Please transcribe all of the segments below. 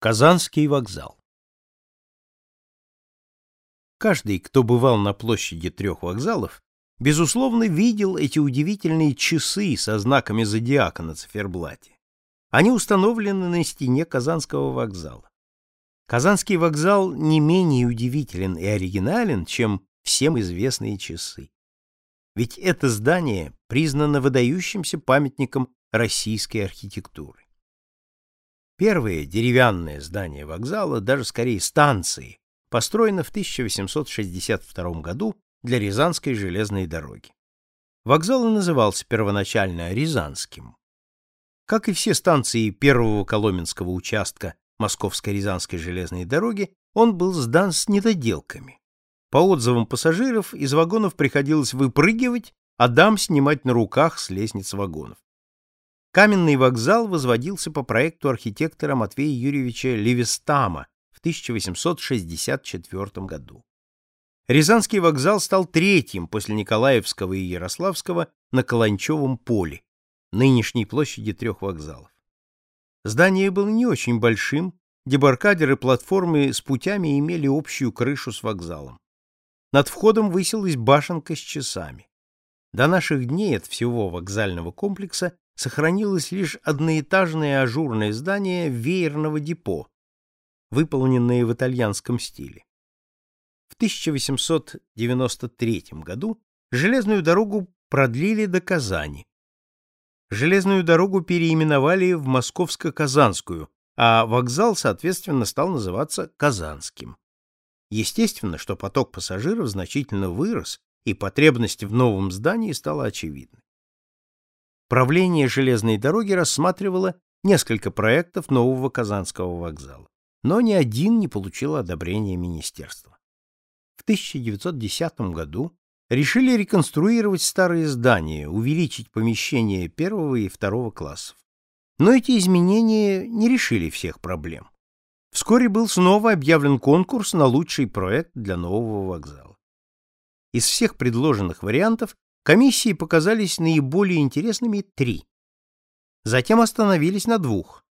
Казанский вокзал Каждый, кто бывал на площади трех вокзалов, безусловно, видел эти удивительные часы со знаками зодиака на циферблате. Они установлены на стене Казанского вокзала. Казанский вокзал не менее удивителен и оригинален, чем всем известные часы. Ведь это здание признано выдающимся памятником российской архитектуры. Первое деревянное здание вокзала, даже скорее станции, построено в 1862 году для Рязанской железной дороги. Вокзал назывался первоначально Рязанским. Как и все станции первого Коломенского участка Московско-Рязанской железной дороги, он был сдан с недоделками. По отзывам пассажиров, из вагонов приходилось выпрыгивать, а дам снимать на руках с лестниц вагонов. Каменный вокзал возводился по проекту архитектора Матвея Юрьевича Левистама в 1864 году. Рязанский вокзал стал третьим после Николаевского и Ярославского на Каланчевом поле, нынешней площади трех вокзалов. Здание было не очень большим, дебаркадеры платформы с путями имели общую крышу с вокзалом. Над входом высилась башенка с часами. До наших дней от всего вокзального комплекса сохранилось лишь одноэтажное ажурное здание веерного депо, выполненное в итальянском стиле. В 1893 году железную дорогу продлили до Казани. Железную дорогу переименовали в Московско-Казанскую, а вокзал, соответственно, стал называться Казанским. Естественно, что поток пассажиров значительно вырос, и потребность в новом здании стала очевидной. Правление железной дороги рассматривало несколько проектов нового Казанского вокзала, но ни один не получил одобрения министерства. В 1910 году решили реконструировать старые здания, увеличить помещения первого и второго классов. Но эти изменения не решили всех проблем. Вскоре был снова объявлен конкурс на лучший проект для нового вокзала. Из всех предложенных вариантов комиссии показались наиболее интересными три. Затем остановились на двух.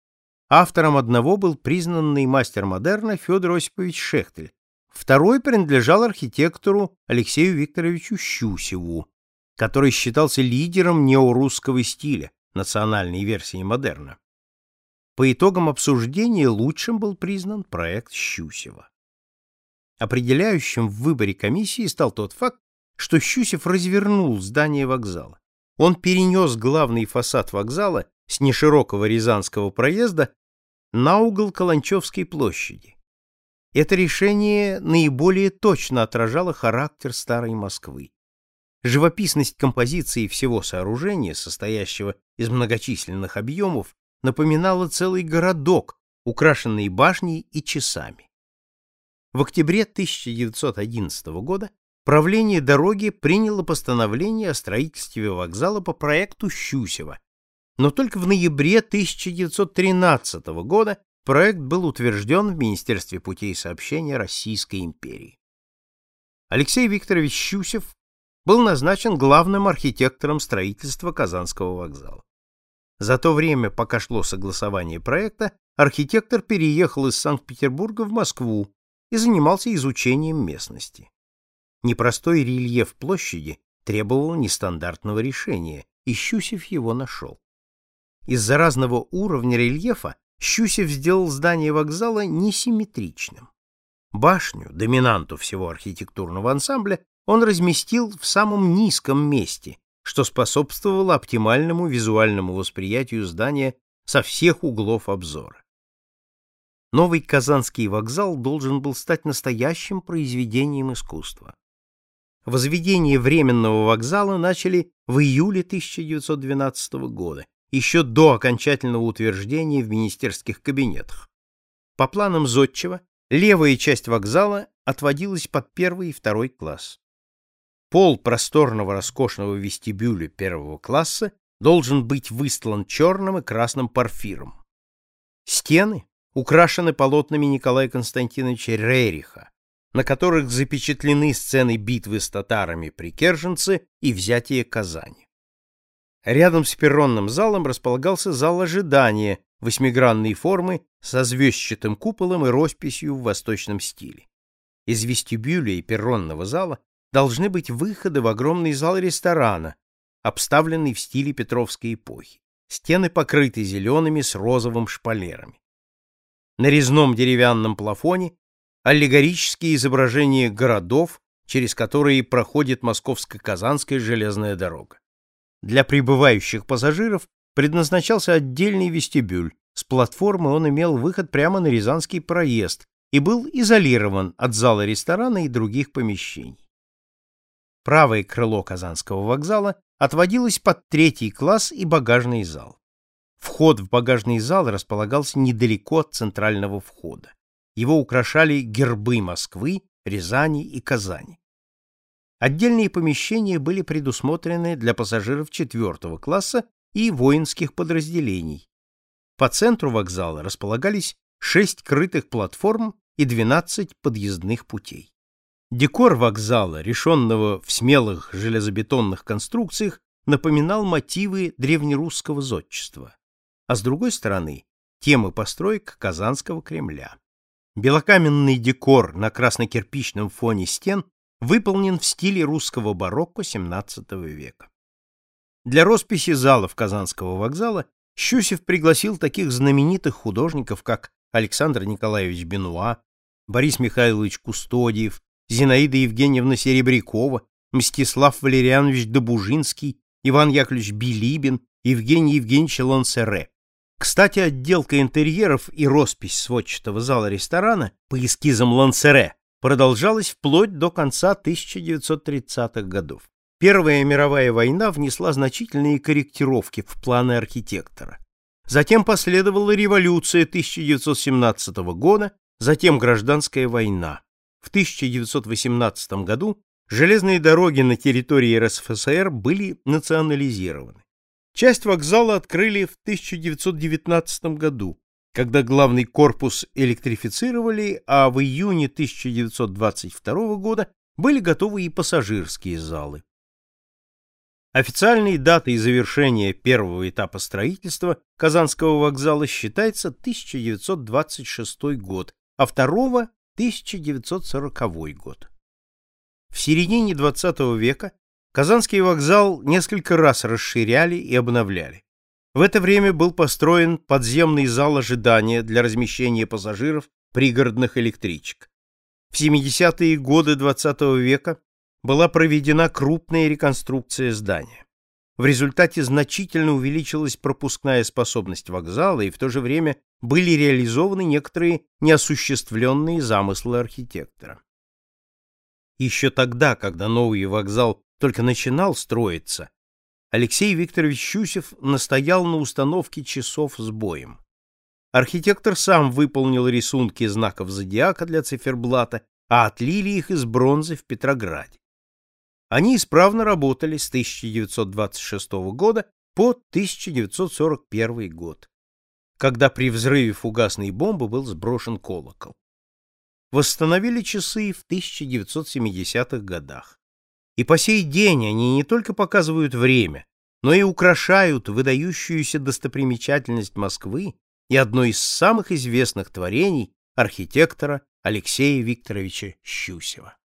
Автором одного был признанный мастер модерна Федор Осипович Шехтель, второй принадлежал архитектору Алексею Викторовичу Щусеву, который считался лидером неорусского стиля, национальной версии модерна. По итогам обсуждения лучшим был признан проект Щусева. Определяющим в выборе комиссии стал тот факт, что Щусев развернул здание вокзала. Он перенес главный фасад вокзала с неширокого Рязанского проезда на угол Каланчевской площади. Это решение наиболее точно отражало характер старой Москвы. Живописность композиции всего сооружения, состоящего из многочисленных объемов, напоминала целый городок, украшенный башней и часами. В октябре 1911 года правление дороги приняло постановление о строительстве вокзала по проекту Щусева, но только в ноябре 1913 года проект был утвержден в Министерстве путей сообщения Российской империи. Алексей Викторович Щусев был назначен главным архитектором строительства Казанского вокзала. За то время, пока шло согласование проекта, архитектор переехал из Санкт-Петербурга в Москву и занимался изучением местности. Непростой рельеф площади требовал нестандартного решения, и Щусев его нашел. Из-за разного уровня рельефа Щусев сделал здание вокзала несимметричным. Башню, доминанту всего архитектурного ансамбля, он разместил в самом низком месте, что способствовало оптимальному визуальному восприятию здания со всех углов обзора. Новый Казанский вокзал должен был стать настоящим произведением искусства. Возведение временного вокзала начали в июле 1912 года, еще до окончательного утверждения в министерских кабинетах. По планам Зодчева, левая часть вокзала отводилась под первый и второй класс. Пол просторного роскошного вестибюля первого класса должен быть выстлан черным и красным порфиром. Стены украшены полотнами Николая Константиновича Рериха, на которых запечатлены сцены битвы с татарами при Керженце и взятие Казани. Рядом с перронным залом располагался зал ожидания восьмигранной формы со звездчатым куполом и росписью в восточном стиле. Из вестибюля и перронного зала должны быть выходы в огромный зал ресторана, обставленный в стиле Петровской эпохи. Стены покрыты зелеными с розовым шпалерами. На резном деревянном плафоне аллегорические изображения городов, через которые проходит Московско-Казанская железная дорога. Для прибывающих пассажиров предназначался отдельный вестибюль. С платформы он имел выход прямо на Рязанский проезд и был изолирован от зала ресторана и других помещений. Правое крыло Казанского вокзала отводилось под третий класс и багажный зал. Вход в багажный зал располагался недалеко от центрального входа. Его украшали гербы Москвы, Рязани и Казани. Отдельные помещения были предусмотрены для пассажиров четвертого класса и воинских подразделений. По центру вокзала располагались шесть крытых платформ и 12 подъездных путей. Декор вокзала, решенного в смелых железобетонных конструкциях, напоминал мотивы древнерусского зодчества, а с другой стороны — темы построек Казанского Кремля. Белокаменный декор на красно-кирпичном фоне стен выполнен в стиле русского барокко XVII века. Для росписи залов Казанского вокзала Щусев пригласил таких знаменитых художников, как Александр Николаевич Бенуа, Борис Михайлович Кустодиев, Зинаида Евгеньевна Серебрякова, Мстислав Валерьянович Добужинский, Иван Яковлевич Билибин, Евгений Евгеньевич Лансере. Кстати, отделка интерьеров и роспись сводчатого зала ресторана по эскизам Лансере продолжалась вплоть до конца 1930-х годов. Первая мировая война внесла значительные корректировки в планы архитектора. Затем последовала революция 1917 года, затем гражданская война. В 1918 году железные дороги на территории РСФСР были национализированы. Часть вокзала открыли в 1919 году, когда главный корпус электрифицировали, а в июне 1922 года были готовы и пассажирские залы. Официальной датой завершения первого этапа строительства Казанского вокзала считается 1926 год, а второго — 1940 год. В середине XX века Казанский вокзал несколько раз расширяли и обновляли. В это время был построен подземный зал ожидания для размещения пассажиров пригородных электричек. В 70-е годы XX века была проведена крупная реконструкция здания. В результате значительно увеличилась пропускная способность вокзала, и в то же время были реализованы некоторые неосуществленные замыслы архитектора. Еще тогда, когда новый вокзал только начинал строиться, Алексей Викторович Щусев настоял на установке часов с боем. Архитектор сам выполнил рисунки знаков зодиака для циферблата, а отлили их из бронзы в Петрограде. Они исправно работали с 1926 года по 1941 год, когда при взрыве фугасной бомбы был сброшен колокол. Восстановили часы в 1970-х годах. И по сей день они не только показывают время, но и украшают выдающуюся достопримечательность Москвы и одно из самых известных творений архитектора Алексея Викторовича Щусева.